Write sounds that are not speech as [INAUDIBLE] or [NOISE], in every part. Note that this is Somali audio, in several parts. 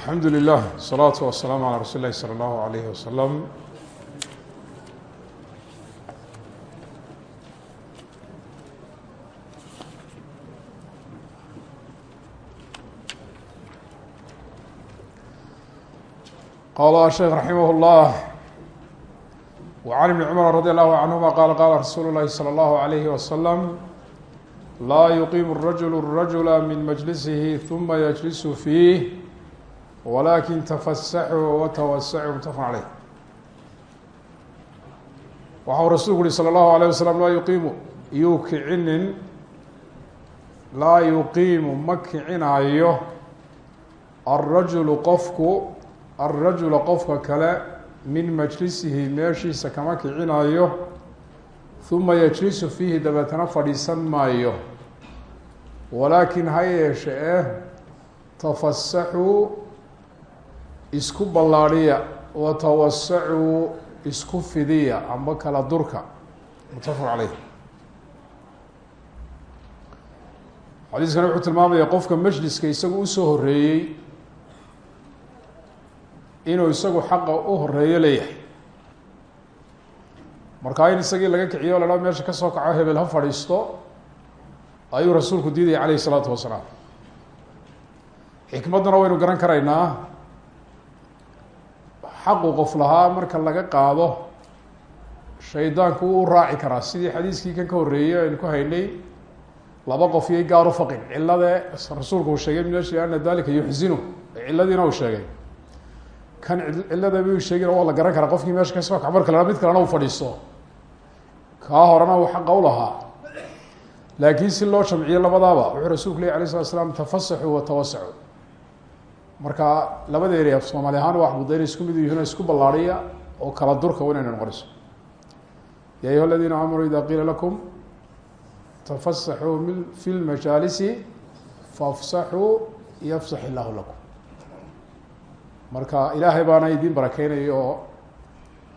alxamdu lilah الsalaatu wasalaamu calaa rasuuli lahi salى اllahu alayhi wasalam qala sheekh raximah اllah wcan ibni cumar radi allahu canhuma qala qala rasuulu lahi salى اllahu alayhi wasalam laa yuqiimu الrajulu الrajula min majlisihi ثuma yajlisu fiih walakin tafasaxuu watawasacuu mutafaq caleyh waxau rasuulku uhi salى اllahu alayه wasalam laa yuqiimu yuu kicinin laa yuqiimu ma kicinaayo alrajulu qofku alrajula qofka kale min majlisihi meeshiisa kama kicinayo huma yajlisu fiihi dabeetana fadhiisan maayo walaakin ha yeeshe eh tafasaxuu isku ballaadhiya watawasacuu isku fidiya amba kala durka. Mutafaq caleyh xadiiskani wuxuu tilmaamaya qofka majliska isagu u soo horeeyey inuu isagu xaqa u horeeyo leeyahay. Markaa in isagii laga kiciyo o la meesha ka soo kaco hebel ha fadhiisto ayuu rasuulku diidaya caleyhi isalaatu wasalaam. Xikmadduna waynu garan karaynaa xaqu qof lahaa marka laga qaado shaydaanku wuu u raaci karaa. Sidii xadiiskii kan ka horreeyey aynu ku haynay laba qof iyo gaar u faqin. Cilade rasuulku uu sheegay meshi ana dalika yuxzinu ciladiina uu sheegay. Kan cilada bu sheegin waa la garan karaa. Qofkii meesha ka soo kac marka la mid kalena uu fadhiisto. Kaa horena uu xaqa u lahaa. Laakiin si loo jamciyo labadaaba wuxuu rasuulku ley alay slat slam tafasaxuu watawasacu marka labada af soomaali ahaan waa buda inay isku mid yihiin isku ballaadhiya oo kala durka inayna noqonayso. Ya ayuha aladiina aamanuu ida qiila lakum tafasaxuu mi fi lmajaalisi faafsaxuu yafsax illaahu lakum. Marka ilaahay baana idin barakeynaya oo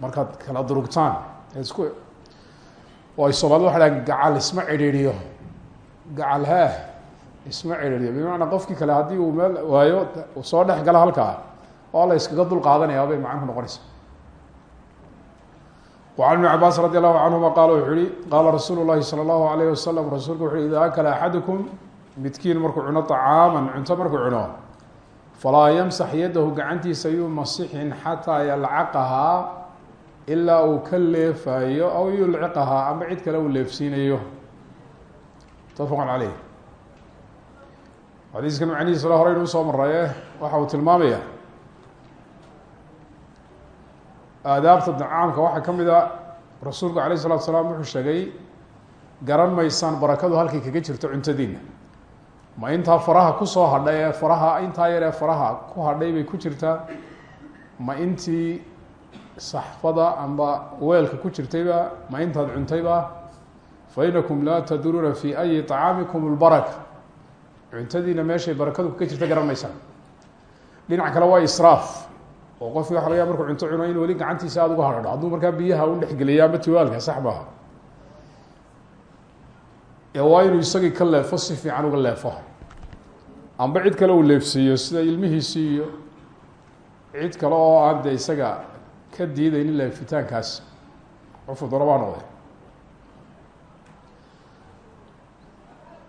markaad kala durugtaan isku oo ay soomaalida waxa dhahan gacal isma cidhiidhiyo gacal hee isma cidhiidhiyo bimacnaa qofkii kale haddii uu meel waayo soo dhex gala halkaa oo la iskaga dul qaadanayaa bay macnuhu noqonaysa. Wacan ibni cabaas radi allahu canhuma qaala wuxuu yihi qaala rasuulu llahi salى allahu alayh wasalam rasuulku wuxu ida akala axadukum midkiin markuu cuno طacaaman cunto markuu cuno falaa yamsax yadahu gacantiisa yuu masixin xataa yalcaqahaa ilaa uu ka leefayo aw yulciqahaa ama cid kale uu leefsiinayo. Mutafaqan caleyh xadiiskan macnihiisa la horeynu u soo maraye waxa uu tilmaamaya aadaabta dacaamka waxaa ka mid a rasuulku alayh isalatu salaam wuxuu sheegay garan maysaan barakadu halkay kaga jirto cuntadiina ma intaa faraha ku soo hadhay ee faraha intaa yar ee faraha ku hadhay bay ku jirtaa ma intii saxfada amba weelka ku jirtayba ma intaad cuntayba. Fa inakum laa tadruuna fi ayi طacaamikum اlbaraka cuntadiina meeshay barakadu kaga jirta garan maysaan dhinac kale waa israaf oo qofki waxa laga ya markuu cunto cuno in weli gacantiisa aada uga hadhadho hadduu markaa biyaha u dhexgeliya ama tiwaalka sax maaha. Waa inuu isagii ka leefo si fiican uga leefo. Amba cid kale uu leefsiiyo sida ilmihiisii iyo cid kale oo aan de isaga ka diidaynin leefitaankaas. Qofku doonabaa noqday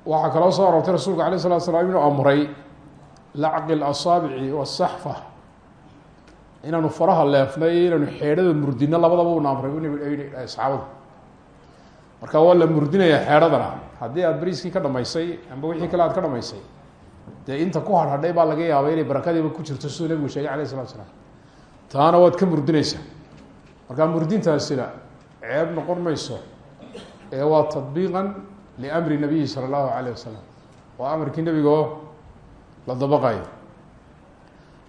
waxaa kaloo soo aroortay rasuulka alay slat slam inuu amray lacqi asaabici wasaxfa inaanu faraha leefnay inaanu xeedhada murdino labadaba una amray saabadu marka waa la murdinaya xeedhadana. Hadii aad bariiskii ka dhamaysay amba wixii kale aad ka dhameysay dee inta ku harhadhay baa laga yaabay inay barakadiiba ku jirto siduu nabigu sheegay alayh salatu slaam taana waad ka murdinaysaa. Markaa murdintaasina ceeb noqon mayso ee waa tadbiiqan liamri nabiyi sala allahu alayh wasalam. Waa amarkii nebigo la dabaqayo.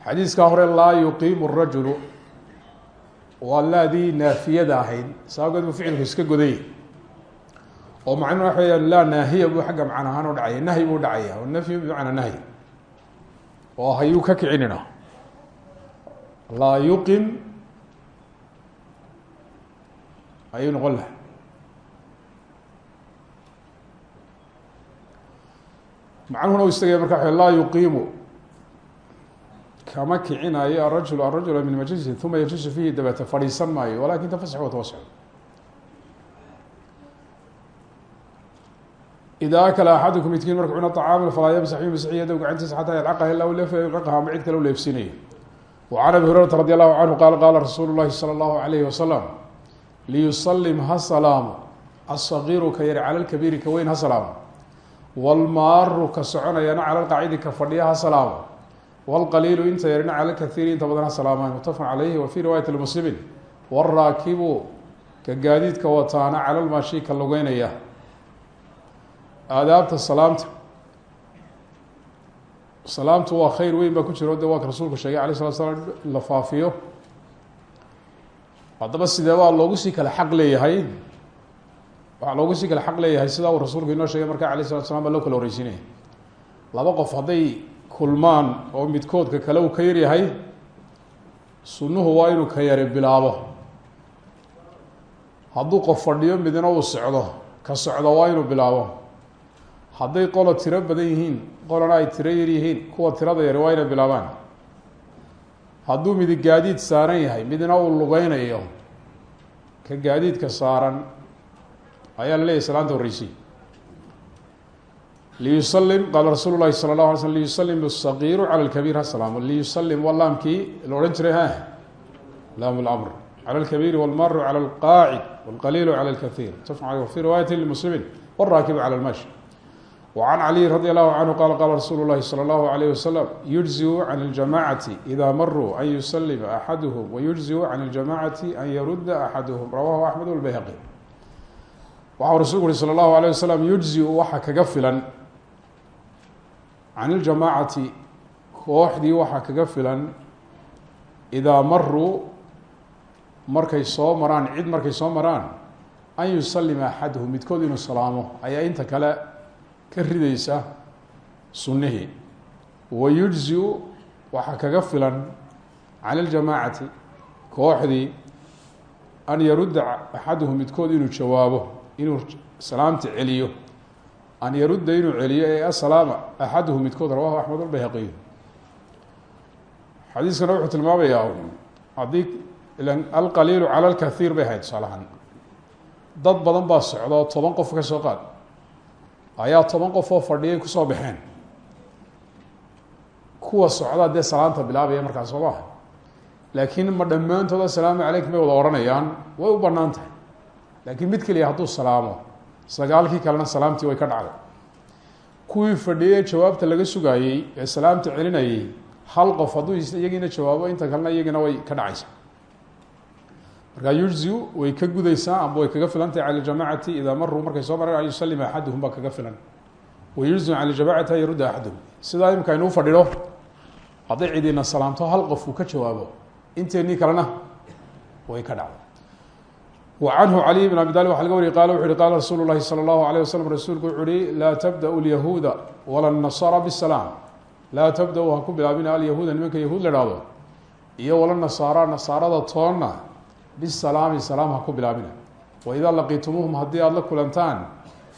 Xadiiskaa hore laa yuqiimu rajulu waa laadii naafiyada ahayd sababgeed buu ficilku iska godayay oo macnuhu waxa weyaan laa naahiya buu xagga macna ahaan u dhacaya nahyi buu dhacaya o nafyu bimacnaa nahyi. Oo hayuu ka kicinina. Laa yuqim ayuu noqon laha macnuhuna u istagaya marka wa laa yuqiimu kama kicinayo arajul arajula min majlisi uma yajlisu fiihi dabeete fadhiisan maayo walakin tafasax wa tawasc ida akla axadukum midkiin marku cuna طacaama falaa ymsax yumsax yadow gacantiisa xataa yalcaqaha ila yalcaqaha ma cid kale u leefsinayo وعn abi hurayrata radi allahu canhu qaala qaala rasuulu llahi salى اllahu alayhi wasalam liyusalim ha salaamo aلصagiiru ka yari cala lkabiiri ka weyn ha salaamo wاlmaaru ka soconayana cala lqaacidi ka fadhiya ha salaamo wاlqaliilu inta yarina cala lkaiiri inta badan ha salaamaan mutafaq calayhi wa fii riwaayati lmuslimin wاraakibu ka gaadiidka wataana cala lmaashi ka lugeynaya aadaabta salaamta salaamtu waa khayr weyn baa ku jiro de waa ka rasuulku sheegay alay slat slam in la faafiyo haddaba sidee baa loogu sii kale xaq leeyahay waxaa loogu sii kale xaq leeyahay sidaa uu rasuulku inoo sheegay markaa alayh salatu slam baa loo kala horreysiinaya laba qof hadday kulmaan oo midkoodka kale uu ka yaryahay sunnuhu waa inuu ka yari bilaabo. Hadduu qof fadhiyo midna uu socdo ka socdo waa inuu bilaabo. Hadday qolo tiro badan yihiin qolona ay tiro yar yihiin kuwa tirada yari waa inay bilaabaan. Hadduu midi gaadiid saaran yahay midna uu lugeynayo ka gaadiidka saaran ayaa la leeyahy salaanta horreysi liyusalim qaala rasuulu llahi sala اllahu alay slm liyusalim asagiiru cala lkabiir ha salaamo liyusalim waa laamkii la odhan jiray ha laam lamr cala lkabiiri walmaru cala alqaacid walqaliilu cala lkaiir mutafaq aleyh wa fi riwaayati limuslimiin wاraakibu cala lmashi وعن علي رضي الله عنه قال قال رsuuل الlahi صلى الله عليه وسلم يجزئ عن الجماعة إذا مروا أن يسلم أحadهم ويجزئ عن الجماعة أن يرد أحadهم رwاه أحمد والبyهقي waxau rasulku uri slى الlaه عليه وسلم يجزئ waxa kaga filan عن الجamاعaةi kooxdii waxa kaga filan إdaa maruu markay soo maraan cid markay soo maraan an yusalima أxadهم midkood inuu salaamo ayaa inta kale ka ridaysa sunnihii wayujzi-u waxaa kaga filan cala ljamaacati kooxdii an yarudda axaduhu midkood inuu jawaabo inuu salaamta celiyo. An yarudda inuu celiyo ee asalaama axaduhu midkood rawahu axmed albayhaqiyu xadiiskana wuxuu tilmaamayaa haddii alqaliilu cala lkaiir bay ahayd tusaalahaan dad badan baa socda oo toban qof ka soo qaad. Ayaa toban qof oo fadhiyay ku soo baxeen. Kuwa socdaa dee salaanta bilaabaya markaas soo maha laakiin ma dhammaantood assalaamu calaykum bay wada odhanayaan way u bannaan tahay laakiin mid keliya hadduu salaamo sagaalkii kalena salaamtii way ka dhacday. Kuwii fadhiyey jawaabta laga sugaayey ee salaamta celinayay hal qof hadduu iyagiina jawaabo inta kalena iyagina way ka dhacaysa markaa yujziu way ka gudaysaa amba way kaga filan cala ljamacati idaa maruu markay soo mareen an yusalima axaduhum baa kaga filan. Wayujziu cala ljamacati an yarudda axaduhum. Sidaa imika aynuu fadhino hadday cidina salaamto hal qof uu ka jawaabo inteenii kalena way ka dhacday wa canhu caliy bn abi talib waxa laga wariy qala wuxu uhi qala rasuulu llahi salى اllahu alيyه waslm rasuulku wuxu uhi laa tabda'u lyahuuda wala nasara bsalaam laa tabda-u ha ku bilaabina alyahuuda nimanka yahuud la hahdo iyo wala nasaara nasaarada toonna bisalaami salaam ha ku bilaabina waidaa laqiitumuuhum haddii aada la kulantaan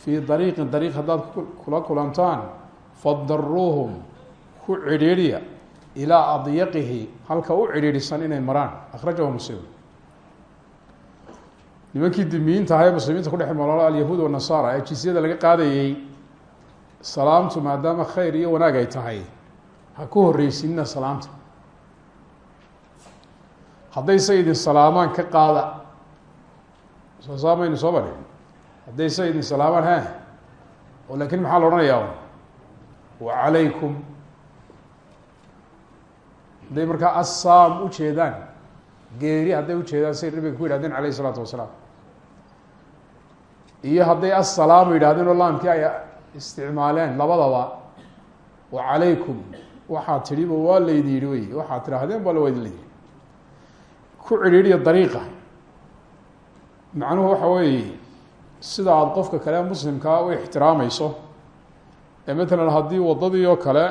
fii dariiqin dariiq haddaad kula kulantaan fadaruuhum ku cidhiidhiya ilaa adyaqihi halka u cidhiidhisan inay maraan akhrajahu muslim nimankii dimiyiinta aha ee muslimiinta kudhex nolola alyahuud wanasaara ee jisyada laga qaadayey salaamtu maadaama khayr iyo wanaag ay tahay ha ku horreysinina salaamta. Haddayse idin salaamaan ka qaada soo saamaynu soo bari haddayse idin salaamaan he oo laakiin maxaa la odhanayaa wa calaykum. Hadday markaa assaam ujeedaan geeri hadday ujeedaan say nabiga ku yidhahdeen alayh isalaatu wasalaam. Iyo hadday assalaamu yidhahdeen oo laamkii ay isticmaaleen labadaba wa calaykum. Waxaad tidhiba waa laydin yidhi wey waxaad tidhaahdeen baa waa idin ku cidhiidhiya dariiqa macnuhu waxa weeye sida aada qofka kale muslimkaa u ixtiraamayso ee matalan haddii waddadii oo kale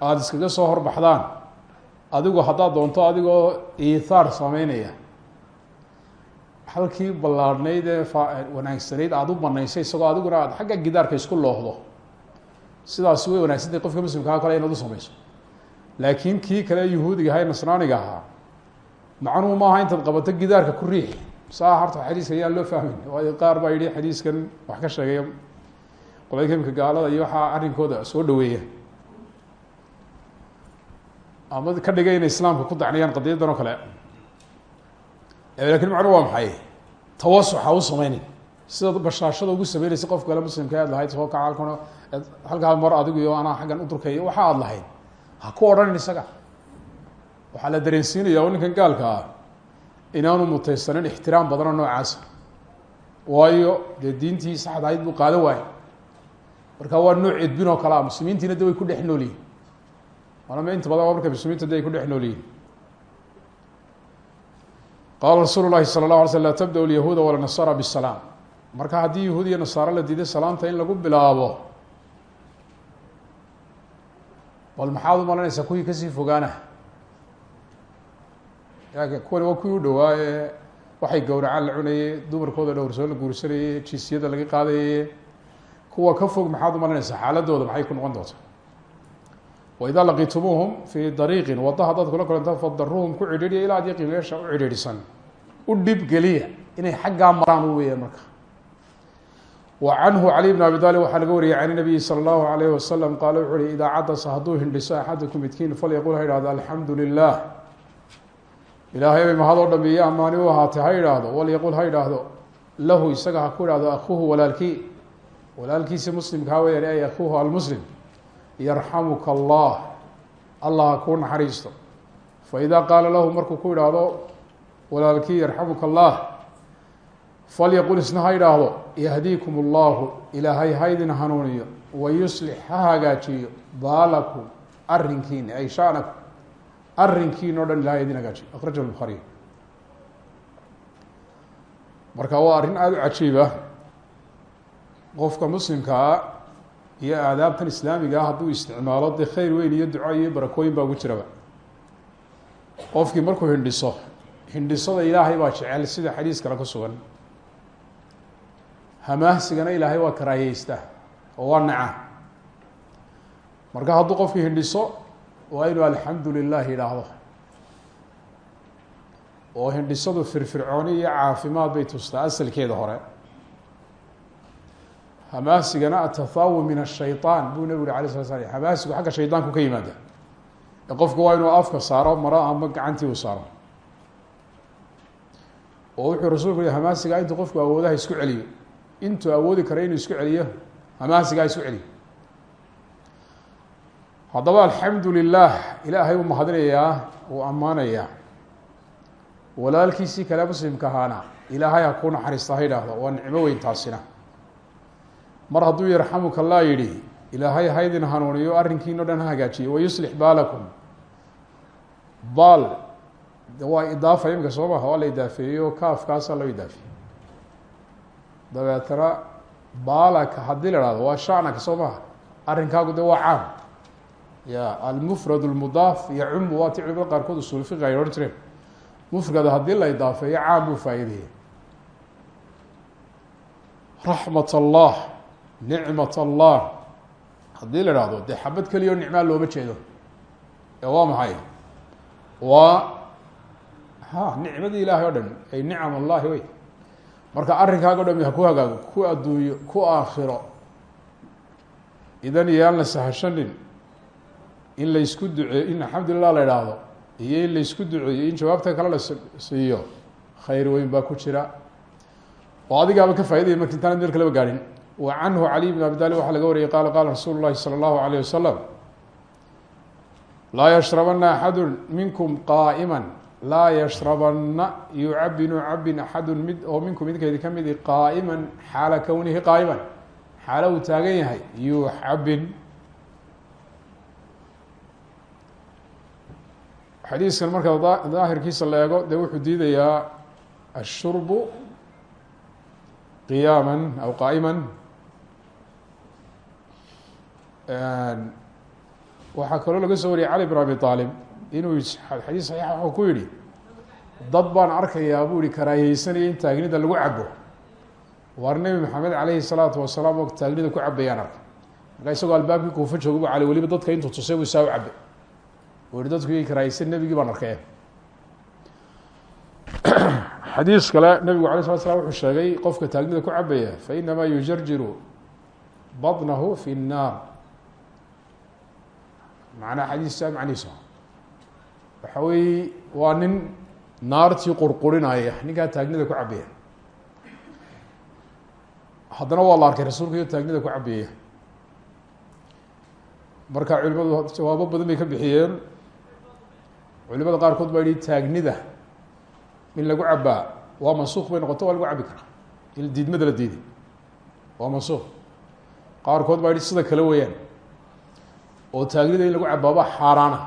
aada iskaga soo horbaxdaan adigu haddaad doonto adigoo iithaar sameynaya halkii ballaadhnayd ee wanaagsanayd aada u banaysay isagoo adiguna aad xagga gidaarka isku loohdo sidaasi way wanaagsantahy qofka muslimkaa kale inaad u samayso. Laakiin kii kale yuhuudiga ahaa nasraaniga ahaa macnuhu maaha intaad qabato gidaarka ku riix. Saa horta xadiiska ayaan loo fahmin waayo qaar baa yihi xadiiskan wax ka sheegaya qoladka imika gaalada iyo waxaa arrinkooda soo dhaweeya ama ka dhigay inay islaamka ku dacniyaan qadiyadan oo kale. Lakin macnuhu waa maxay? Tawasuxa u sameynin sidaad bashaashada ugu sameynaysa qof kale muslimka aad lahayd soo kaca halkan halkaa mar adigu iyo anaa xaggan u durkaya waxa aad lahayd. Ha ku odhanin isaga. Waxaa la dareensiinaya ninkan gaalka ah inaanu mutaysanin ixtiraam badanoo noocaasa waayo dee diintii saxda ahayd buu qaadan waayey. Marka waa nooc edbin oo kale ah muslimiintiina de way ku dhex noolyihin manama inta badan marka muslimiinta de ku dhex noolyihin qaala rasuulu lahi sala اlahu alay sl la tabda lyahuuda walanasara bisalaam marka haddii yahuud iyo nasaaro la diiday salaamta in lagu bilaabo bal maxaad u malanaysaa kuwii ka sii fogaana? Kuwani waa kuwii u dhowaa ee waxay gowracaan la cunayey dumarkooda dhowrsoo la guursanayey jisyada laga qaadaye kuwa ka fog maxaad u malanaysaa xaaladooda maxay ku noqon doonta waidaa laqitumuuhum fii dariiqin wadda haddaad kula kulanto fadaruuhum ku cidhiidhiya ilaa adiiqi meesha u cidhiidhisan u dhibgeliya inay xaggaa maraan u weeyaan marka wa canhu cali bn abi talib waxaa laga wariyay can nabiyi salى اllahu alayh wasalam qaala wuxu uhi idaa cadasa hadduu hindhiso axadukum midkiin falyaqul ha yidhahdo alxamdu lilah ilaahay bay mahadoo dham iyo amaani u ahaatay ha yidhaahdo walyaqul ha yidhaahdo lahu isaga ha ku idhahdo akuuhu walaalkii walaalkiisi muslimkaa weyaan ay akuuhu almuslim yarxamuka allah. Allah ha kuu naxariisto faidaa qaala lahu markuu ku idhaahdo walaalkii yarxamuka allah falyaqul isna ha yidhaahdo yahdiikum allahu ilaahay haydin hanuuniyo wayuslix ha hagaajiyo baalakum arrinkiina ay shanakum arrinkiina o dhan ilahay idin hagaajiyo. Akrajahu lbuhaariy marka waa arrin aada u cajiiba qofka muslimkaa iyo aadaabtan islaamiga ah hadduu isticmaalo dee khayr weyn iyo duco iyo barakooyin baa ugu jiraba qofkii markuu hindhiso hindhisada ilaahay baa jecel sida xadiis kale ku sugan. Hamaahsigana ilaahay waa karaahiyeysta oo waa naca. Marka hadduu qofkii hindhiso waa inuu alxamdu lilah yidhaahdo. Oo hindhisadu firfircooni iyo caafimaad bay tustaa asalkeeda hore hamaahsigana atathaawu min ashayطaan buu nebigu uri alay sala slam hamaahsigu xagga shaydaanku ka yimaada. Qofku waa inuu afka saaro maro ama gacantii uu saaro. Oo wuxuu rasuulku yihi hamaahsigaa intuu qofku awoodaha isku celiyo. Intuu awoodi kara inuu isku celiyo hamaahsigaa isku celiyo. Haddaba alxamdu lilah ilaahay uu mahadinayaa uu ammaanayaa walaalkiisii kale muslimka ahaana ilaahay ha kuu naxariista ha waa nicmo weyn taasina mar hadduu yarxamuka allah yidhi ilaahay haydin hanuuniyo arrinkiina o dhan ha hagaajiyo wayuslix baalakum. Baal waa idaafa imika soo maha waa la idaafeeyo kaafkaasaa loo idaafeeye dabeetana baalaka haddii la hahdo waa shanaka soo maha arrinkaagu de waa caam. Ya almufrad lmudaaf yacumu waa ti qaarkood usul fiqi ay odhan jireen. Mufrada haddii la idaafeeyo caam buu faa'iidaya raxmat allah nicmat allah haddii la ihahdo dee xabad keliya o nicmaa looma jeedo. Ee waa maxay? Waa ha nicmadii ilaahay o dhan ay nicam allahi wey. Marka arrinkaaga o dhami ha ku hagaago ku adduunyo ku aakhiro. Idan iyo aan la sahashanin in la isku duceeyo in alxamdulilah la idhaahdo iyo in la isku duceeyo in jawaabta kale la siiyo khayr weyn baa ku jira. Oo adigaaba ka faa'idaya marka intaanad meel kaleba gaadhin wa canhu caliy bn abi talib waxaa laga wariyay qaala qaala rasuulu llahi salى اllahu alayh wasalam laa yashrabana axadu minkum qaa'ima laa yashrabana yucabinu cabin axadu mid oo minkum idinkeedi ka midi qaa'iman xaala kownihi qaa'iman xaalo uu taagan yahay yuxabin xadiiskan marka daahirkiisa la eego dee wuxuu diidayaa ashurbu qiyaama aw qaa'ima waxaa kaloo laga soo wariyay cali bn abi aalib inuu xadiis saxiixa wuxuu ku yihi dad baan arkayaa buu yihi karaahiyeysanaya in taagnida lagu cabo waar nebi maxamed caleyhi salaatu wasalaam oo taagnida ku cabayaan arkay markaa isagoo albaabkii kuufa jooga bu cali weliba dadka intuu tusay buu saa u cabay u yihi dadku ii karaahaysan nebigii baan arkay [CLEARS THROAT] xadiis kale nebigu alay slat slam wuxuu sheegay qofka taagnida ku cabaya fainamaa yujarjiru baطnahu fi الnaar macnaha xadiisa macnihiisa waxa weeye waa nin naartii qurqurinaya ninkaa taagnida ku cabaya haddana waa la arkay rasuulka iyo taagnida ku cabiyaya marka culimadu jawaabo badan bay ka bixiyeen. Culimada qaarkood baa yihi taagnida in lagu cabaa waa mansuuq bay noqoto waa lagu cabi karaa. In diidmada la diiday waa mansuuq qaarkood baa yihi sida kale weeyaan oo taagnida in lagu cabaaba xaaraana.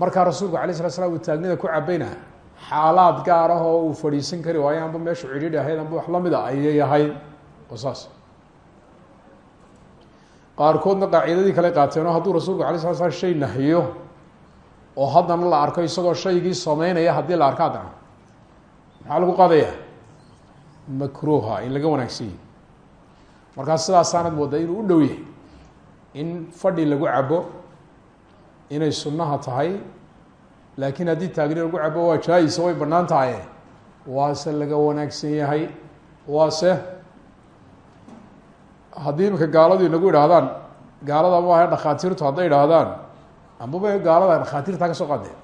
Markaa rasuulku alay slat slam uu taagnida ku cabayna xaalaad gaar ah oo uu fadhiisan kari waayo amba meeshu cidhiidhi ahayd amba wax la mid a ayay ahayd. Oo saas. Qaarkoodna qaacidadii kale qaateen oo hadduu rasuulku alay slat slam shay nahiyo oo haddana la arko isagoo shaygii sameynaya haddii la arko haddana maxaa lagu qaadaya makruuha in laga wanaagsanyay markaa sidaasaanad moodaa inuu u dhow yahay in fadhi lagu cabo inay sunnaha tahay laakiin haddii taagni lagu cabo waa jaa-isa way bannaan tahay. Waase laga wanaagsan yahay waase haddii imika gaaladu inagu idhaahdaan gaalada maaha dhakhaatiirtu hadday idhaahdaan ambaba gaalada dhakhaatiirtaa ka soo qaadeen.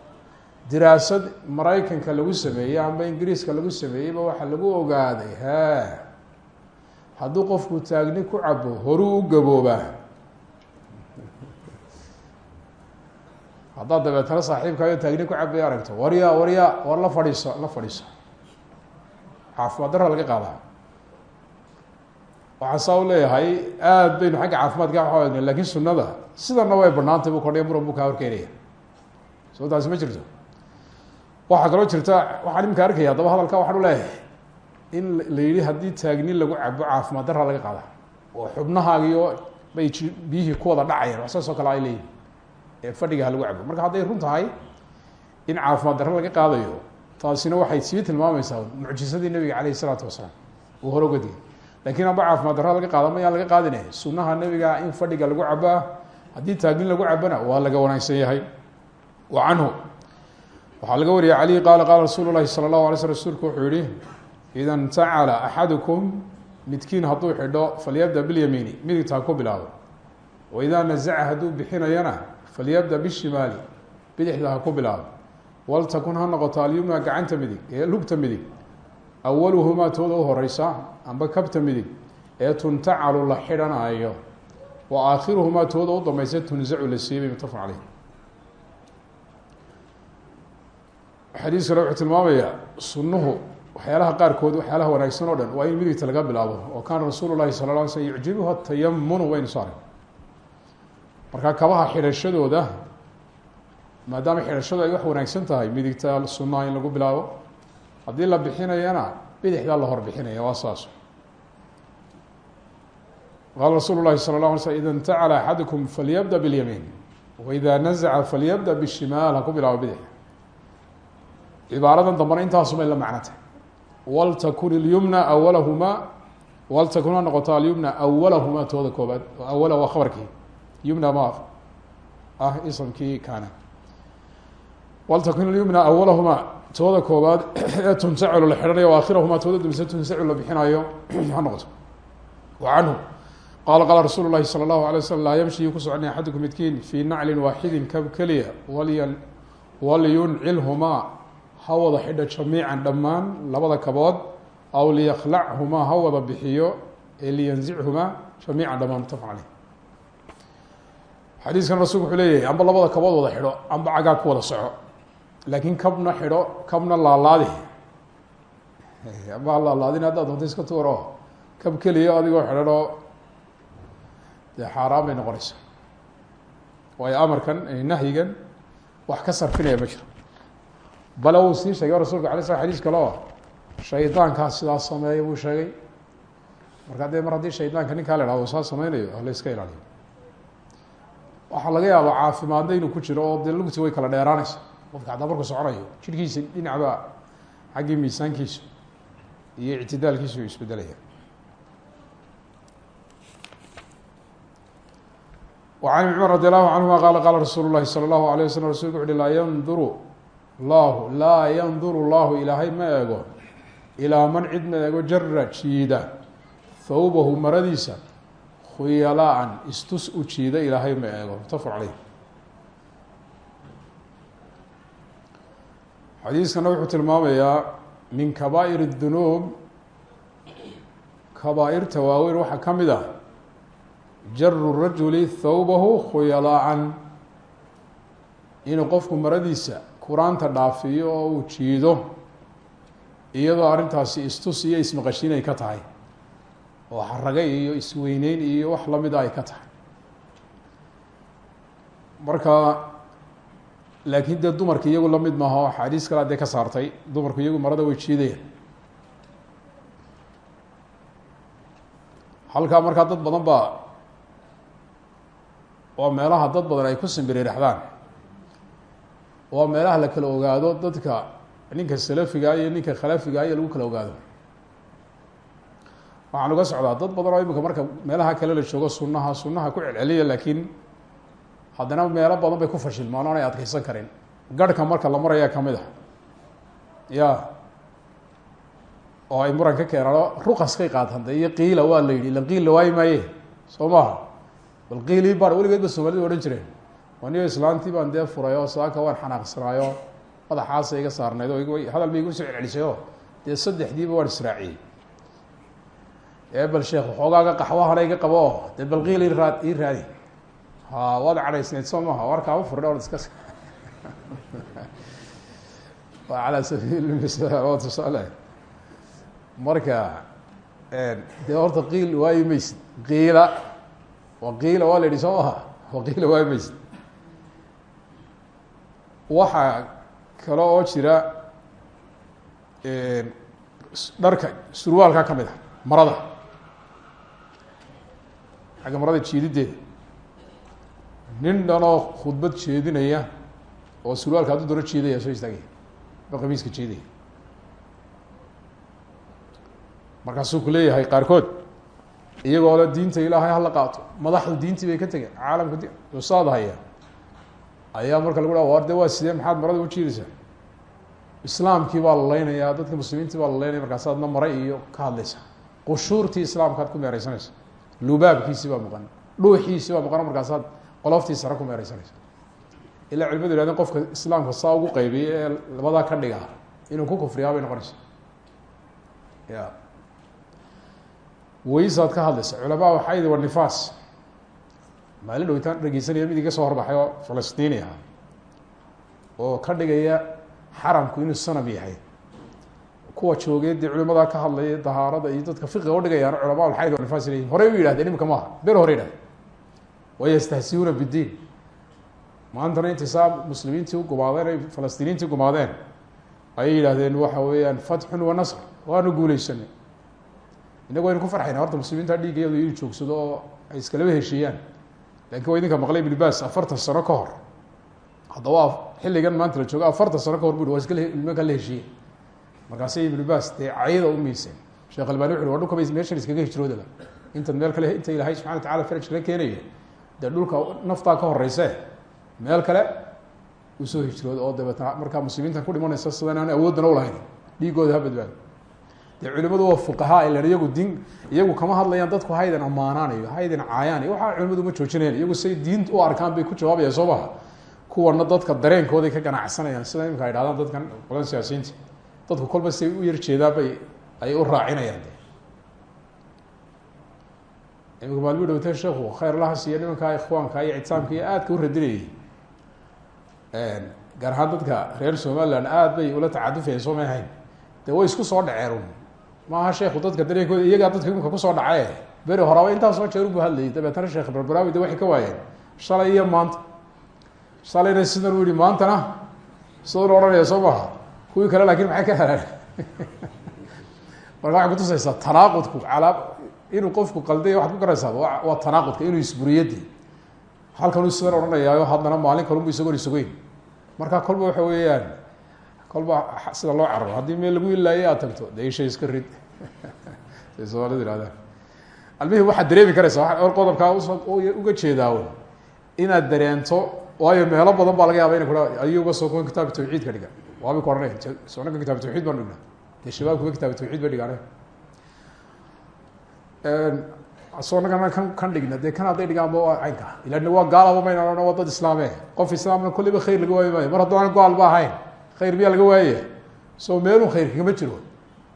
Diraasad maraykanka lagu sameeyey amba ingiriiska lagu sameeyeyba waxaa lagu ogaaday he hadduu qofku taagni ku cabo horuu u gaboobaa haddaad dabeetana saaxiibkaayo taagni ku cabay aragto. Warya warya war la fadhiiso la fadhiiso. Caafimaad darra laga qaadaa. Waxaan saa leeyahay aad baynu xagga caafimaadka waxa egnay laakiin sunada sidana way banaantay bu kodhay muran buu kaa horkeenaya soo taasi ma jirto. Waxaa kaloo jirta waxaan iminka arkaya haddaba hadalka waxaan u leeyahay. In la yihi haddii taagni lagu cabo caafimaad darra laga qaada oo xubnahaagiyo bay biyihii ku wada dhacayeen wax saas kale ay leeyihiin ee fadhiga ha lagu cabo marka hadday run in caafimaad darra laga qaadayo taasina waxay sii tilmaamaysaa mucjisadii nabiga caleyh isalaatu wasalaam. Uu hore uga digay laakiin amba caafimaad darra laga qaada laga qaadine. Sunaha nebiga in fadhiga lagu cabaa haddii taagin lagu cabana waa laga wanaagsan yahay. Wa canhu. Waxaa laga wariyay cali qaala qaala rasuulu lahi sala allahu alay wuxuu yihi ida ntacala axadukum midkiin hadduu xidho falyabda bilyamiini midigta ha ku bilaabo. Waidaa nazaca hadduu bixinayana falyabda bishimaali bidixda ha ku bilaabo waltakun ha noqoto alyumna gacanta midig ee lugta midig awaluhumaa tooda u horeysa amba kabta midig ee tuntacalu la xidhanayo wa aakhiruhumaa tooda u dambaysa tunzacu la siibay mutafaq caleyh xadiiskana wuxuu tilmaamayaa sunnuhu waxyaalaha qaarkood waxyaalaha wanaagsan oo dhan waa in midigta laga bilaabo oo kaana rasuulu lahi sala la alay slm yucjibuha tayamunu waynu markaa kabaha xidhashadooda maadaama xidhashadu ay wax wanaagsan tahay midigta sunnaha in lagu bilaabo haddii la bixinayana bidixdaa la hor bixinaya waa saas. Qaala rasuulu lahi sala la alay slm ida intacala axadukum falyabda biاlyamiin waida nazaca falyabda bishimaal ha ku bilaabo bidix. Cibaaradan dambana intaasumay la macno tahay waltakun ilyumna awalahumaa waltakun ha noqoto alyumna awalahumaa tooda koobaad awala waa khabarkii yumna ma ah isamkii kaana. Waltakun ilyumna awalahumaa tooda koobaad [CLEARS THROAT] ee tunsacilu la xidhanayo aakhirahumaa tooda dambeysa tunsacilu la bixinayo [CLEARS THROAT] ha noqoto. Wa canhu qaala qaala rasuulu lahi sala allahu alay waslm laa yamshi ku soconay axadukum midkiin fii naclin waaxidin kab keliya walya walyuncilhumaa ha wada xidho jamiican dhammaan labada kabood aw liyakhlachumaa ha wada bixiyo ee liyanzichumaa jamiican caleyh xadiiskan rasulku wuxuu leeyahay amba labada kabood wada xidho amba cagaa ku wada soco. Laakiin kabna xidho kabna laalaadi amba laalaadin haddaad iska tuuro. Kab keliya adigoo xidhanoo dee xaaraan bay noqonaysaa. Waayo amarkan nahyigan wax ka sarfinaya ma jiro. Bale wuu sii sheegay rasulka alay slam xadis kale oo shaydaankaa sidaas sameeya buu sheegay. Marka dee mar haddii shaydaanka ninkaa la ihahdo saa sameynayo hala iska ilaaliyo waxaa laga yaaba caafimaadna inuu ku jiro oo dee lugti way kala dheeraanaysa qofka haddaa markuu soconayo jirhkiisa dhinacba xaggii miisaankiisu iyo ictidaalkiisu u isbedelaya وعن بن cمر رضي الله عنهma qال qاla rasuul الlahi slى الlaه عليه وsلم rasulku wuxu uhi laa ynduru llahu laa ynduru llahu ilaahay ma eego ilaa man cid ma eego jara jiida thawbahu maradiisa khuyalaa-an istus u jiida ilaahay ma eego. Mutafq caleyh xadiiskana wuxuu tilmaamayaa min kabaa'ir الdunuub kabaa-irta waaweyn waxaa ka mid ah jaru rajuli thawbahu khuyalaa-an inuu qofku maradiisa kuraanta dhaafiyo oo uu jiido iyadoo arrintaasi istus iyo ismaqashiin ay ka tahay oo xaraga iyo isweyneyn iyo wax lamida ay ka tahay. Marka laakiin dee dumarka iyagu la mid maaha oo axaadiis kale dee ka saartay dumarku iyagu marada way jiidayaan halkaa markaa dad badan baa waa meelaha dad badan ay ku simbiriiraxdaan. Waa meelaha la kala ogaado dadka ninka salafiga iyo ninka khalafiga iyo lagu kala ogaado waxaan uga socdaa dad badan oo imika marka meelaha kale la joogo sunaha sunaha ku celceliya laakiin haddana meelo badan bay ku fashilmaan oonay adkeysan karin. Garhka marka la marayaa ka mid a ya oo ay muran ka keenaan ruqaskay qaatan de iyo qiila waa la yidhi ilan qiil la waayi bal qiilii bar weligeed ba soomaalida odhan jireen. Aniyo islaantii baan dee furay oo saaka waan xanaaqsanaayo madaxaasa iga saarnayd oo hadal bay igu soo celcelisay dee saddexdiiba waan israaciyey ee sheekh waxoogaaga qaxwahana iga qabo. Oo dee bal qiil iraad ii raadi. Ha waad cadhaysnayd soo maha warkaama furdhe or iska [LAUGHS] waa calaa sabiil misal waa tusaale marka dee horta qiil waayi maysid. Qiila waqiila waa la yihi soo maha. Waqiila waayi maysid. Waxaa kale oo jira dharka surwaalka ka mid a marada xagga marada jeedideeda nin dhanoo khudbad jeedinaya oo surwaalka hadduu daro jeedaya soo istaagaya ba qamiiska jeedaya markaasuu ku leeyahay qaarkood iyagoo le diinta ilaahay hala qaato madaxdu diintii bay ka tegeen caalamka di saad haya. Ayaa marka lagu dhaha war waa sidee maxaad marada u jiidaysaa islaamkii baa la leynayaa dadka muslimiintii baa la leynaya markaas adna mare iyo ka hadlaysa. Qushuurtii islaamkaad ku meereysanaysa lubaabkiisii baa muuqan dhuuxiisii baa muuqan markaasaad qoloftii sare ku meereysanaysa ilaa culimadu yihahdeen qofka islaamka saa ugu qeybiya ee labadaa ka dhiga inuu ku kufriyaa bay noqonaysa ya. Weysaad ka hadlaysa culamaa waxaa yidhi wa nifaas. Maalin dhowtaan dhegeysanaya mid iga soo horbaxay oo falastiini ah oo ka dhigaya xaramku inuu sanam yahay kuwa joogee dee culimadaa ka hadlaya dahaarada iyo dadka fiqiga udhigayaana culamaa alxayd wa nifaas leyihin horey u yidhahdeen imika maaha ber hore yidhahdeen. Wayastahsiuuna biddiin. Maantana intay saa muslimiintii u gumaadeen ay falastiiniintii gumaadeen ayay yidhahdeen waxa weeyaan fatxun wa nasr waanu guuleysanay waynu ku farxayna horta muslimiinta dhiiggayadu inuu joogsado oo ay iskalaba heshiiyaan. Lakin waa idinka maqlay ibn bas afartan sano ka hor. Haddaba xilligan maanta la joogo afartan sano ka hor bui waa iska nimanka la heshiiye markaasay ibnu bas dee cayada u miiseen. Sheekh albani wuxu wa dhulka meeshan iskaga hijroodaba intaad meel kale inta ilaahay subxana wa tacala faraj kala keenaya dee dhulka naftaa ka horeyse meel kale u soo hijrooda oo dabeetna markaa muslimiintan ku dhimanaysa sidan aan awoodana ulahayn dhiigooda ha badbaado. Dee culimadu waa fuqahaa ilan iyagu din iyagu kama hadlayaan dadku haydan ammaanaanayo haydan caayaanayo waxaa culimadu ma joojinayaan. Iyagu say diin u arkaan bay ku jawaabayaan soo maha kuwana dadka dareenkooday ka ganacsanayaan sida imika ay dhahdaan dadkan qolan siyaasiyiinta dadku kolba say u yar jeedaan bay ay u raacinayaan de imika maalmi dhowtee sheekhu khayr laha siiya nimankaa ikhwaanka iyo ictisaamka iyo aadka u radinayay. Gaar ahaan dadka reer somaliland aad bay ula tacadufayeen soo may hayn de way isku soo dhaceen maaha sheekhu dadka dareenkooda iyagaa dadka imika ku soo dhacaye beri horaba intaasoo jeer ubu hadlayay dabeetana sheekh barbaraawi de waxay ka waayeen. Shalay iyo maanta. Shalayna sidan u maantana sidan odhanaya soo maha kuwii kale laakin maxay ka heleen? Marka waxay kutusaysaa tanaaqudku calaa inuu qofku qalday waxaad ku garaysaa wa waa tanaaqudka inuu isburiyadi halkanuu sidan odhanayaayo haddana maalin kalunbu isagoon marka kolba waxa weeyaan kolba sida loo cararo haddii meel lagu ilaayo aad tagto de isha iska rid. [LAUGHS] Say soomaalida ihahdaan almihim waxaad dareemi karaysaa or qodobkaa uga jeedaawo inaad dareento waayo meelo badan baa laga yaaba ina ku ayuba soo kuwan kitaabka tawxiidka dhiga waabi ku ohanay sonaka kitab tawxiid baan dhigna. Dee shabaabkuba kitab tawxiid ba dhigaane sonagana kan kan dhigna. Dee kan hadday dhigaanba waa caynka. Ilan waa gaalaba mayna odhan waa dad islaame. Qof islaamna kulliba khayr laga waayi mar haddaan gaal ba ahayn khayr miyaa laga waayaya so meelun khayr kagama jiro.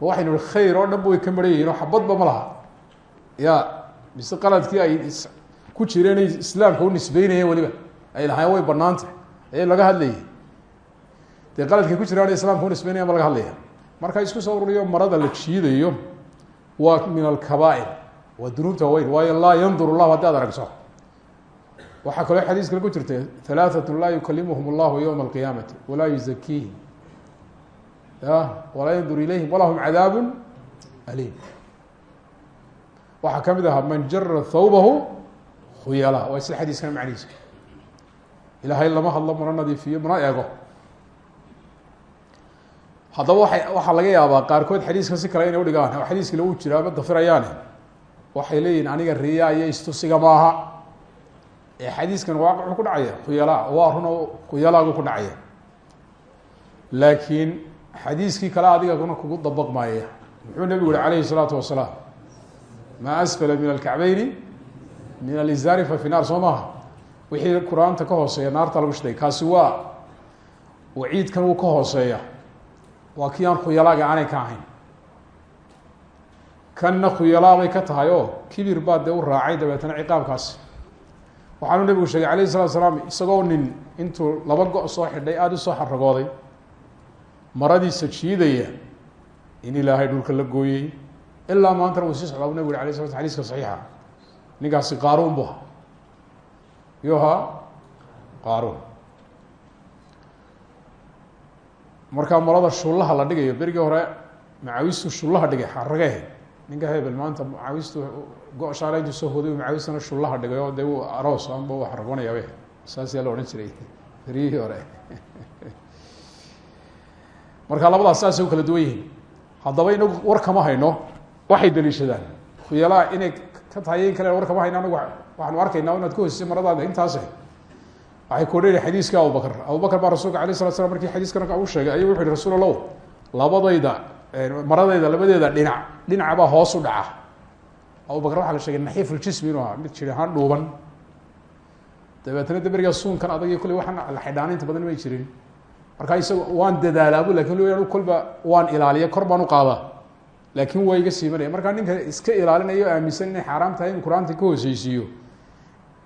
Waxaynu ihi khayr oo dhan way ka maran yihiin oo xabadba ma ya mise qaladkii ay ku jireen ay islaamka u nisbeynayeen weliba. Ay lahaayeen way banaanta ee laga hadlayay dee qaladkay ku jiraan islaamka unisbeynayan ba laga hadlaya marka isku soo ururiyo marada la jiidayo waa min alkabaa'ir waa dunuubta waweyn waayo laa yandur llahu haddi ad aragto waxaa kaloo xadiis kale ku jirta halaaثatu laa yukalimuhum اllahu ywma alqiyaamati walaa yuzakiihim ya walaa yandur ilayhim walahum cadaabu aliim. Waxaa ka mid ahaa man jara thawbahu khuyala. Waa isla xadiiskana macnihiisa. Ilaahay lama hadlo mana nadiifiyo mana eego haddaba waay waxaa laga yaabaa qaarkood xadiiska si kale inay udhigaan xadiiskale uu jira ama dafirayaane waxay leeyihiin aniga riyaa iyo istusiga maaha. Ee xadiiskan waaqicuu ku dhacaya khuyala waa run khuyalaagu ku dhacaya. Laakiin xadiiskii kale adigana kugu dabaq maaya muxuu nebigu yihi alayhi الsalaatu wasalaam maa asfala min alkacbeyni min alizaari fa fi naar soo maaha. Wixii qur'aanta ka hooseeya naarta lagu shiday kaasi waa waciidkan wuu ka hooseeya waa kii aan khuyalaaga aanay ka ahayn. Kanna khuyalaabay ka tahay oo kibir baa dee u raacay dabeetana ciqaabkaasi waxaanu nebigu sheegay alayh الsalatu salaam isagoo nin intuu laba go- soo xidhay aada u soo xaragooday maradiisa jiidaya in ilaahay dhulka la gooyey. Ilaa maantana uu sii socdaa bu nebig yuri alay sla sl xadiiska saxiixa. Ninkaasi qaaruun bu ahaa. Yuu ahaa qaaruun markaa marada shullaha la dhigayo berigii hore macawistu shullaha dhigay xaragee ninka hebel maanta macawistu go-shaala intuu soo hoday macawistana shullaha dhigay oo dee uu aroos amba u xaragonayabe saas yaa la odhan jiray. Beriyihii hore. [LAUGHS] Marka labadaas saasay kala duwan yihiin. Haddaba inagu war kama hayno waxay daliishadaan khuyalaa inay ka tahay in kale war kama hayno anagu waxaanu arkaynaa inaad ka hoosisay maradaada intaase waxay kodheri xadiiska abubakr abubakr baa rasulka alay slat slam markii xadiiskan u sheegay ayuu wuxu allow labadayda maradayda labadeeda dhinac dhinaca hoos u dhaca. Abubakr waxaa la sheegay naxiif uljismi inuu ahaa. Mid jir ahaan dhuuban. Dabeetna de berigaa suunkan adag iyo kulley waxaan la xidhaan inta badan may jirin. Markaa isaga waan dadaalaabu laakiin l kolba waan ilaaliya kor baan uqaadaa laakin waa iga siimanaya markaa ninka iska ilaalinayo o aaminsan inay xaaraam tahay in qur'aanta ka hooseysiiyo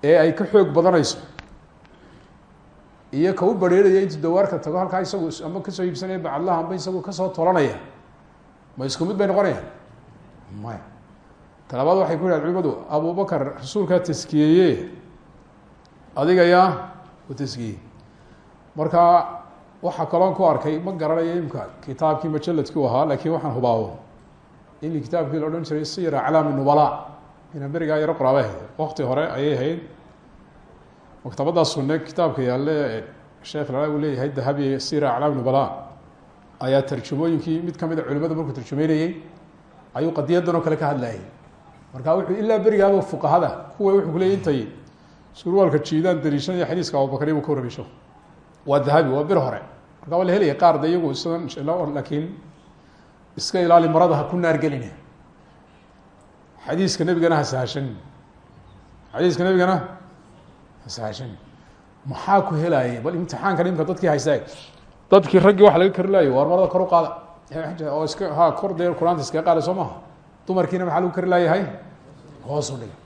ee ay ka xoog badanayso iyo ka u bareeraya intuu dawaarka tago halkaa isagu amba ka soo iibsanaya bacadlaha amba isagu ka soo tolanaya. Ma isku mid bay noqonayaan? Maya talabaad waxay ku yidhahan culimadu abubakar rasuulkaa taskiyeeye adiga yaa u taskiyey. Markaa waxaa kaloon ku arkay ma garanayo imka kitaabkii majaladki u ahaa laakiin waxaan hubaawo. In kitaabkii la odhan jiray sira aclaami nubala ina berigaa yaro qoraaba ahayd. Wakti hore ayay ahayd maktabaddaa sunne kitaabka yaale sheekh lala uu leeyahay dahabi sira aclaami nubala ayaa tarjumooyinkii mid kamida culimadu markuu tarjumeynayey ayuu qadiyadan kale ka hadlayay. Marka wuxuu ilaa berigaaba fuqahada kuwa wuxuu kuleeyay intay surwaalka jiidaan daliishanaya xadiiska abubakar buu ka waramisho waa dahabi bir hore. Marka waa la helaya qaar de iyagu sidan laakiin iska ilaali marada ha ku naargelina xadiiska nebigana ha sahashan xadiiska nebigana ha sahashan maxaa ku helaya bal imtixaankan imka dadkii haysta dadkii raggii waxa laga kari laayo waar marada kor u qaada. Oo iska ha kor dee qur'aanta iskaga qaada soo maha. Dumarkiina maxaa lagu kari laayahay hoos u dhiga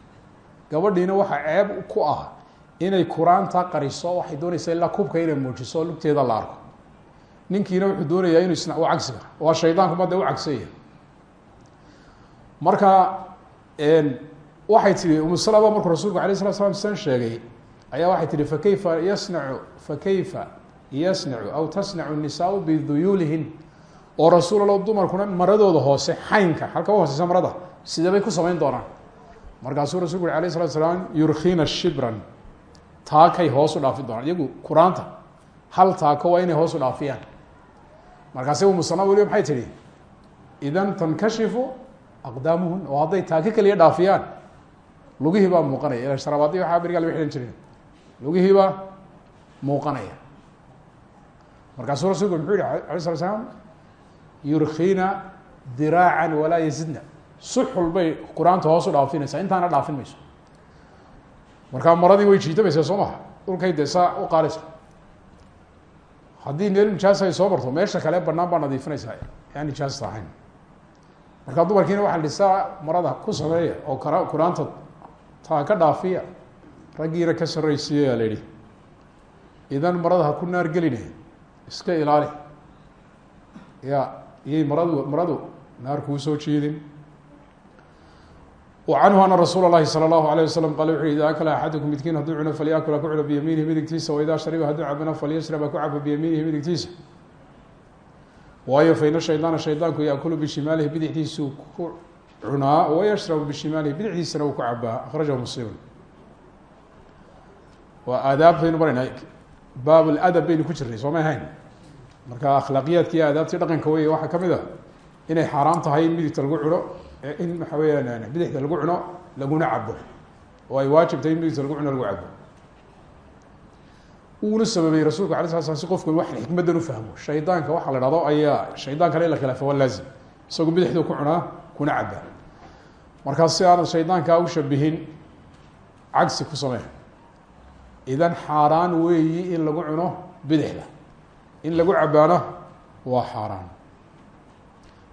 gabadhiina waxaa ceeb ku ah inay qur'aanta qariso waxay doonaysaa ilaa kubka inay muujiso lugteeda la arko. Ninkiina wuxuu doonayaa inu isna cagsiga waa shaydaankuba de u cagsaya marka waxay tihi umu salama markuu rasuulku alay slat slam san sheegay ayaa waxay tihi fakayfa yasnacu fakayfa yasnacu aw tasnacu nisaau biduyuulihin oo rasuul allo dumarkuna maradooda hoose xaynka halka u hooseysa marada sidee bay ku samayn doonaan? Markaasuu rasulku uri alayh salatu salaam yurkina shibran. Taakay hoos u dhaafi doonaan. Iyagu qur'aanta hal taako waa inay hoos u dhaafiyaan. Markaase umusana weliba maxay tihi idan tankashifu aqdaamuhun oo hadday taako keliya dhaafiyaan lugihii baa muuqanaya. Ila sharabaadi waxaa berigaa laga xidhan jirin lugihiiba muuqanaya. Markaasuu rasulku muxuu yihi alay sala slam yurkina diraacan walaa yazidna. Suxul bay qur'aanta hoos u dhaafinaysaa intaana dhaafin mayso. Markaa maradii way jiitamaysaa soo maha dhulkay dee u qaadaysa. Haddii meel nijaasa ay soo marto meesha kale banaan baa nadiifinaysaa aan nijaasta ahayn. Markaa dumarkiina waxaa dhisaa marada ku sameeya oo kara qur'aanta taa ka dhaafiya raggiina ka sarraysiiya la yihi idan marada ha ku naar geline iska ilaali ya iyay maradu maradu naar kuu soo jeedin canhu ana rasuul اlahi salى اlahu alيه waslm qala wuxu ida akla axadukum midkiin hadduu cuno falyakul ha ku cuno biyamiinihi midigtiisa waida shariba hadduu cabana falyashrab ha ku cabo biyamiinihi midigtiisa waayo faina shaydaana shaydaanku yaakulu bishimaalihi bidixdiisuu ku cunaa wayashrabu bishimaalihi bidixdiisana uu ku cabaa akhrajahu muslimu waa aadaab baynu barayna baab ladab baynu ku jirnay ahayn? Marka akhlaaqiyaadki iyo aadaabtii dhaqanka wey waxaa ka mid a inay xaaraam tahay in midigta lagu cuno in waxa weyaan bidixda lagu cuno laguna cabo oo waajib tahay in midigta lagu cuno lagu cabo uuna sababay rasuulku ala sala si qofku wax xikmadan ufahmo shaydaanka waxaa la dhahdo ayaa shaydaankana in la khilaafa waa laazim. Isagu bidixdu ku cunaa kuna caba markaa si aanad shaydaankaa u shabihin cagsi ku samee idan xaaraan weeyi in lagu cuno bidixda in lagu cabaana waa xaaraan.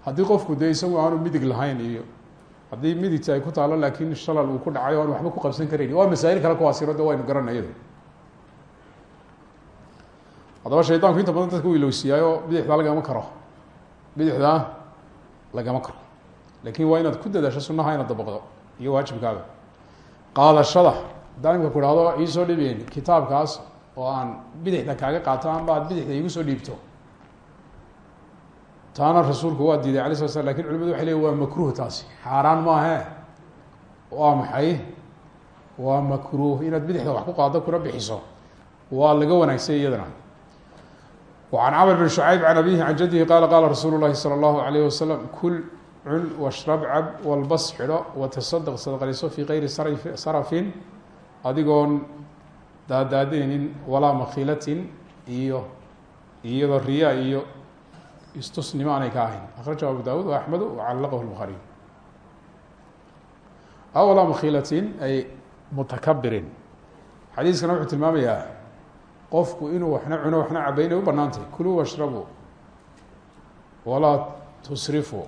Haddii qofku dee isagu aanu midig lahayn iyo haddii midigta ay ku taalo laakin shalal uu ku dhacay o aan waxba ku qabsan karayn waa masaa'il kale kuwaasiro de waynu garanay iyado haddaba shaydaanku inta badan dadka u ilowsiiyaayo bidixdaa lagama karo. Bidixdaa lagama karo. Lakin waa inaad ku dadaasho sunaha inaad dabaqdo iyo waajibkaaga. Qaadashada haddaan imka ku hahdo iisoo dhibeyn kitaabkaas oo aan bidixda kaaga qaato amba aad bidixda igu soo dhiibto taana rasuulku waa diiday alay sla slam lakin culimadu waxay leeyin waa makruh taasi xaaraan maahe waa maxay waa makruh inaad bidixda wax ku qaado kuna bixiso waa laga wanaagsay iyadana وعن cمر بن شhعyب عن أbيه عن جده qال qاla رasuل الlahi slى الlaه عليه وsلم kul cun واشhرب cab walbas xidho وتصدق sadqayso fي غayri sarفin adigoon daadaadeynin walaa makhilatin iyo iyadoo riya iyo istusnimo aanay ka ahayn. Akrajahu abu daawud wa axmedu wacallaqahu lbuhaariy aw walaa makhilatin ay mutakabirin xadiiskana wuxuu tilmaamayaa qofku inuu waxna cuno waxna cabo inay u banaantay kuluu washrabuu walaa tusrifuu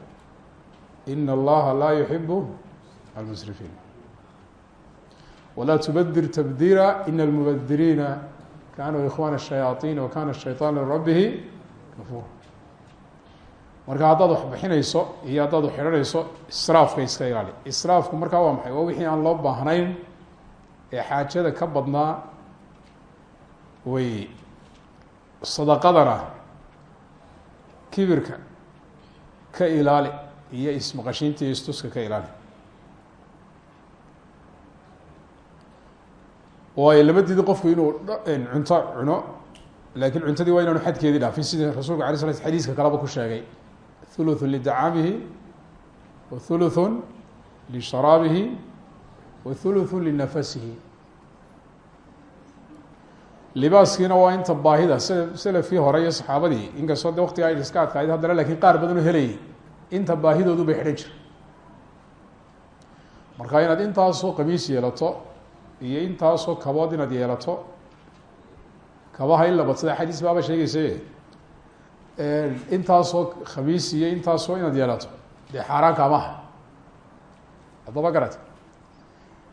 ina allaha laa yuxibu almusrifiin walaa tubadir tabdira ina almubadiriina kanuu ikhwana الshayaaطin wa kana الshayطaan lirabihi kafuur marka haddaad wax bixinayso iyo haddaad wax xidhanayso israafka iska ilaali israafku markaa waa maxay waa wixii aan loo baahnayn ee xaajada ka badnaa wey sadaqadana kibirka ka ilaali iyo ismaqashiinta iyo istuska ka ilaali waayo lama diido qofku inuu cunto cuno laakiin cuntadii waa inaanu xadkeedii dhaafin. Sidii rasuulku alay sla xadiiska kaleba ku sheegay thuluthu lidacaamihi wa thuluthun lisharaabihi wa thuluthu linafasihi. Libaaskiina waa inta baahida sl selafkii hore iyo saxaabadii. Inkastoo de waktiga ay iska adkayd haddana laakiin qaar badan oo helayay. Inta baahidoodu bay xidhan jira marka inaad intaasoo qamiis yeelato iyo intaasoo kabood inaad yeelato. Kabaha in la badsada xadiis baaba sheegaysaye intaasoo khamiis iyo intaasoo inaad yeelato. Dee xaaraan kaamaha haddaba garat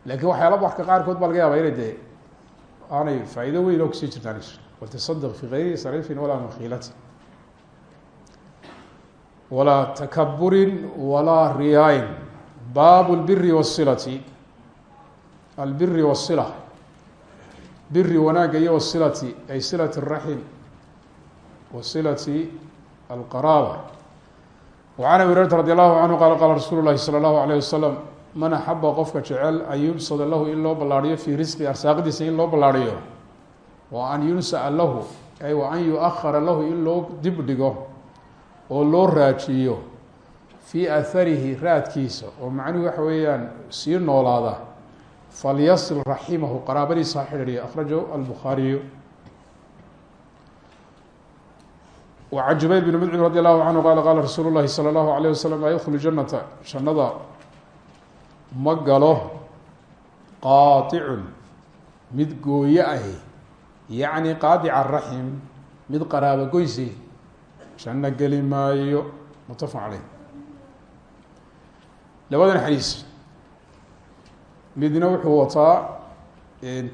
laakiin waxyaala marka qaarkood baa laga yaaba inay dee aanay faa'iido weyn oo ku sii jirtaan waltasadq fi gayri sarifin walaa makiilati walaa takaburin walaa riyaayin. Baab lbiri wasilati albiri waasila biri wanaagga iyo wasilati ay silati اraxim wa silati alqaraaba. Wa can abi hurayrata radi allahu canhu qaala qaala rasuulu llahi salى allahu alayh man axaba qofka jecel an yubsada lahu in loo ballaariyo fii risqi arsaaqdiisa in loo ballaariyo wa an yunsa'a lahu ay wa an yu-ahara lahu in loo dibdhigo oo loo raajiyo fii aharihi raadkiisa oo macnuhu waxa weeyaan sii noolaada falyasil raximahu qaraabadiisa ha xidhiiriya akhrajahu albukhaariyu وعن جubayr بن mdcin radي الlahu canهu qala qala rasuul الlahi slى الlahu عalيه waslم laa ydkl janata jannada ma galo qaaطicu mid gooye ahi yaعni qaadica raxim mid qaraabo goysi janno geli maayo mutafaq caleyh labadan xadiis midna wuxuu wataa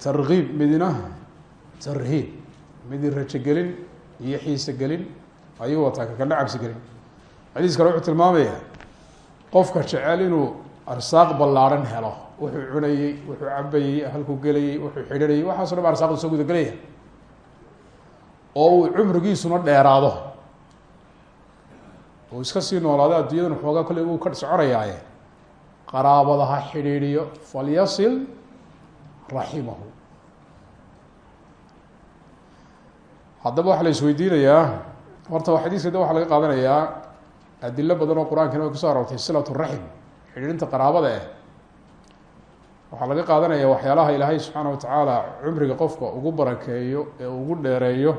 targiib midna tarhiib. Mid rajo gelin iyo xiise gelin ayuu wataa kakana cabsi gelin. Xadiis kale wuxuu tilmaamayaa qofka jecel inuu arsaaq ballaarhan helo. Wuxuu cunayey wuxuu cabayey halkuu gelayey wuxuu xidhanayey waxaaso dhan ba arsaqda soo guda gelaya oo uu cumrigiisuna dheeraado. Uu iska sii noolaado adduunyadan xoogaa kolley uu ka soconayaaye qaraabada ha falyasil raximahu haddaba waxaa la isweydiinayaa horta xadiiska de waxaa laga qaadanayaa adilo badan oo qur'aankana way kuso aroortay silat raxim xidhiidhinta qaraabada eh. Waxaa laga qaadanaya waxyaalaha ilaahay subxaana watacaala cumriga qofka ugu barakeeyo ee ugu dheereeyo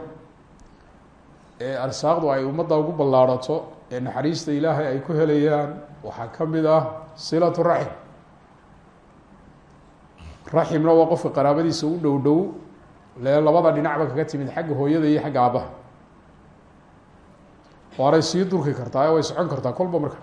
ee arsaaqdu ay ummadda ugu ballaarhato ee naxariista ilaahay ay ku helayaan waxaa ka mid ah silatu raxim. Raximna waa qofka qaraabadiisa u dhow dhow lee labada dhinacba kaga timid xagga hooyada iyo xagga aabbaha waanay sii durki kartaa way socon kartaa kolba marka.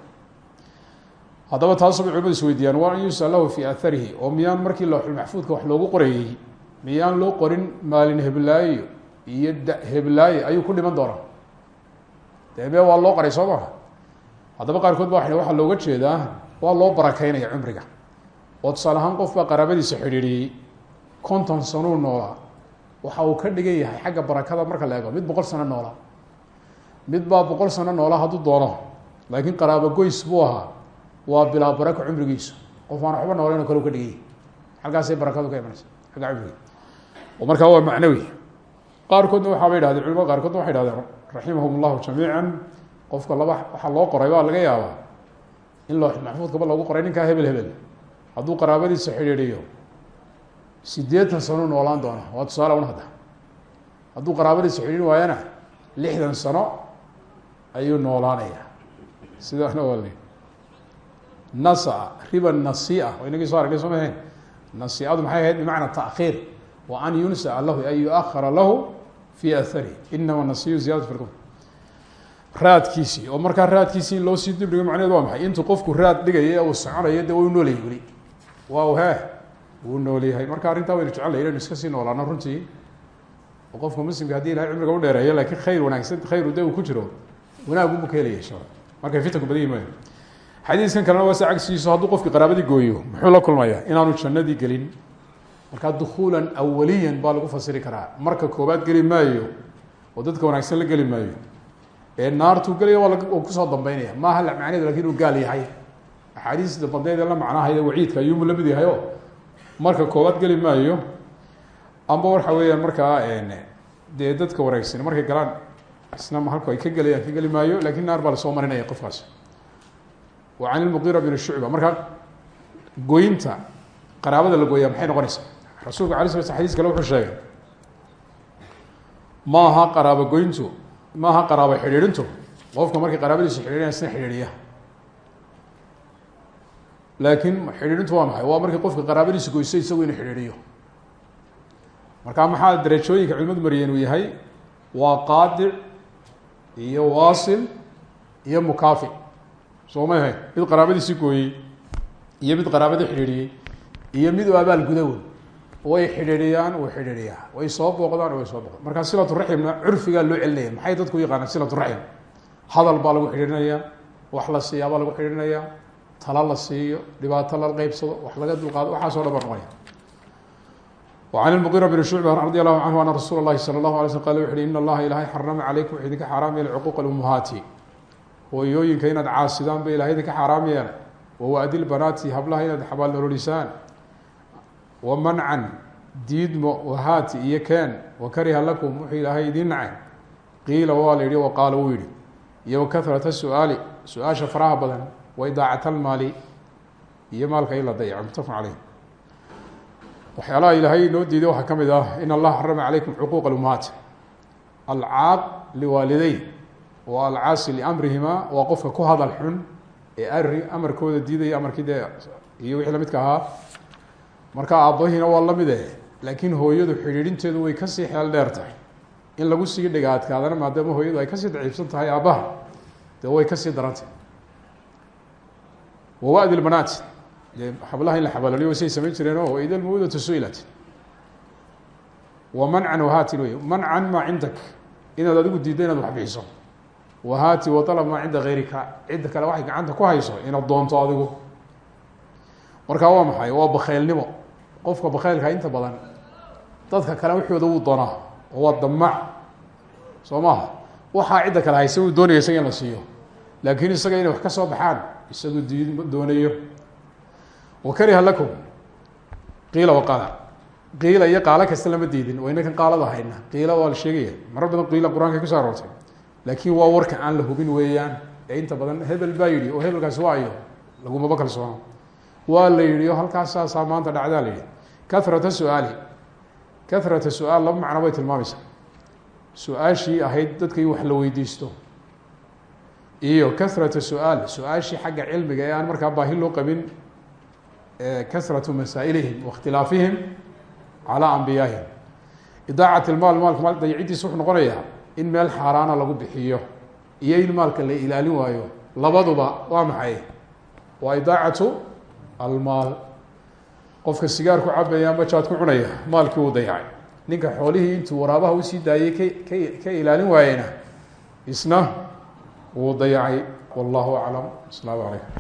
Haddaba taasoo bay culimadu is weydiiyaan waa an yusal lahu fi atharihi oo miyaan markii lawxulmaxfuudka wax loogu qorayey miyaan loo qorin maalin heblaayo iyo da heblaaye ayuu ku dhiman doonaa. Debe waa loo qoray soo maha haddaba qaarkood ba wa waxaa looga jeedaa waa loo barakeynaya cumriga. Oo tusaale ahaan qof baa qaraabadiisa xidhiidhiyey konton sanuu noolaa waxa uu ka dhigan yahay xagga barakada marka la eego mid boqol sano noolaa mid baa boqol sano noolaa hadduu doono. Laakiin qaraabo goys buu ahaa. Waa bilaa baraka cumrigiisu. Qof aan waxba nooleyn o kale ka dhigay. Halkaasay barakadu ka imanaysa xagga cumriga. Oo markaa waa macnawi. Qaarkoodna waxaaba yidhahdeen culimada qaarkoodna waxay yidhahdeen raximahum llahu jamiica qofka laba waxaa loo qoray baa laga yaabaa in loo maxfuudkaba loogu qoray ninkaa hebel hebel. Hadduu qaraabadiisa xidhiidhiyo sideetan sano noolaan doona waa tusaale un hadda. Hadduu qaraabadiisa xidhiidhin waayana lixdan sano ayuu noolaanaya sidaana waa li nasa riba nasia waa inagii so aragnay soo mahayn nasiadu maxay ahayd bimacna taakhiir wa an yunsaa lahu an yuahara lahu fi athari. Inama nasiyu ziyadatu fi lkufr raadkiisii oo markaa raadkiisii loo sii dibdhigo macnehedu waa maxay? Intuu qofku raad dhigaya ee uu soconayo dee wuu noolyahay weli. Waaw he wuu noolyahay. Marka arrintaa waynu jecellay inaynu iska sii noolaano runtii. Oo muslimka haddii ilahay cumriga u dheereeyo laakiin khayr wanaagsan khayru de uu ku jiro wanaagunbu ka helaya alla markay fitanku badan yihiin xadiiskan kalena waa se cagsiiso hadduu qofki qaraabadii gooyo muxuu la kulmayaa inaanu jannadii gelin. Markaa dukuulan awaliyan baa lagu fasiri karaa. Marka koobaad geli maayo oo dadka wanaagsan la geli maayo naartuu gelaya waa ku soo dambeynaya maaha la macneedu laakiin inuu gaal yahay? Axaadiista badeed ee la macnahayda waciidka ayuumu la mid yahay o marka koobaad geli maayo. Amba waxa weeyaan markaa dee dadka wanaagsan markay galaan isna halku ay ka gelayaan ka geli maayo laakiin naar baa la soo marinaya qofkaas wa can ilmuqira bn shucba. Markaa goynta qaraabada la gooyaa maxay noqonaysaa? Rasuulku ala sla sl xadis kale wuxuu sheegay ma aha qaraabo goyntu ma aha qaraabo xidhiidhintu. Qofka markay qaraabadiisu xidhiidhaya isna xidhiidhiya. Laakiin xidhiidhintu waa maxay? Waa markii qofka qaraabadiisu goyso isagu inuu xidhiidhiyo. Marka maxaa darajooyinka culimadu mariyeen uu yahay? Waa qaadic iyo waasil iyo mukaafi. Soo ma ahayn? Mid qaraabadiisi gooyey iyo mid qaraabadii xidhiidhiyey iyo mid u abaal gudawood way xidhiidhiyaan way xidhiidhiyaan way soo booqdaan way soo booqdaan marka silaturaximna curfigaa loo celinaya maxay dadku u yaqaanaan silaturaxim hadal baa lagu xidhiidhinayaa wax la siiyaa baa lagu xidhiidhinayaa tala la siiyo dhibaato la qeybsado wax laga dulqaado waxaaso dhan baa noqonaya وعن المغيرة بن شعبة رضي الله عنه أن رsuuل الlahi slى الlaه علي sلم qال وxu uhi in اllaha ilahay xarama calaykum wuxuu idinka xaaraam yeelay cuquuq اlأmuhaati hooyooyinka inaad caasidaan ba ilahay idinka xaaraam yeelay wawaadi lbanaati hablaha inaad xabaal nololisaan wa mancan diidmo wahaati iyo keen wakariha lakum wuxuu ilaahay idiin nacay qiila waa la yihi waqaala wuu yihi iyo wakahrata su'aali su'aasha faraha badan wa idaacat almaali iyo maalka in la dayaco mutafaq caleyh waxyaalaha ilaahay inoo diiday waxaa ka mid ah in allah xarama calaykum cuquuq alumahaat alcaaq liwaalideyn wa alcaasi liamrihima waa qofka ku hadal xun ee ari amarkooda diidaya amarkii dee iyo wixii lamidka ahaa marka aabbahiina waa lamide laakiin hooyadu xidhiidhinteedu way ka sii xeel dheer tahay. In lagu sii dhiga adkaadana maadaama hooyadu ay ka sii daciifsan tahay aabbaha dee way ka sii darantah wawadi lbanaat dee xablaha in la xabalaliyo say samayn jireen o ida lmawudatu suilat. Wa mancan wahaatin wey mancan maa cindak inaad adigu diiddo inaad wax bixiso. Wahaati waطalab maa cinda gayrika cidda kale waxay gacanta ku hayso inaad doonto adigu. Markaa waa maxay? Waa bakeylnimo qofka bakeylka inta badan dadka kale waxooda wuu doonaa oo waa damac soo maha waxaa cidda kale haysa uu doonaya isaga in la siiyo. Laakiin isaga inay wax ka soo baxaan isagu diid doonayo. Wakariha lakum. Qiila waqaala qiila iyo qaalo kasta lama diidin waa inakan qaalada hayna qiila waa la sheegaya. Marar badan qiila qur'aanka kuso aroortay. Laakiin waa warka aan la hubin weeyaan. Ee inta badan hebel baa yidhi oo hebelkaasi waa ayo lagumaba kalsoono waa la yihi halkaas saasaa maanta dhacdaa la yihi karata su'aali. Karata su'aal bay tilmaamaysaa. Su'aashii ahayd dadka in wax la weydiisto. Iyo karata su'aal su'aashii xagga cilmiga ee markaa baahi loo qabin kasratu masaa'ilihim waاkhtilaafihim calaa ambiyaahim idaacat ilmaal maalka maal dayicidiisa wuxuu noqonayaa in meel xaaraana lagu bixiyo iyo in maalka la ilaalin waayo. Labaduba waa maxay? Waa idaacatu almaal. Qofka sigaar ku cabaya ama jaad ku cunaya maalkii uu dayacay. Ninka xoolihii intuu waraabaha u sii daayay ka ka ka ilaalin waayeyna isna wuu dayacay. Wallahu aclam. Asalaamu calaykum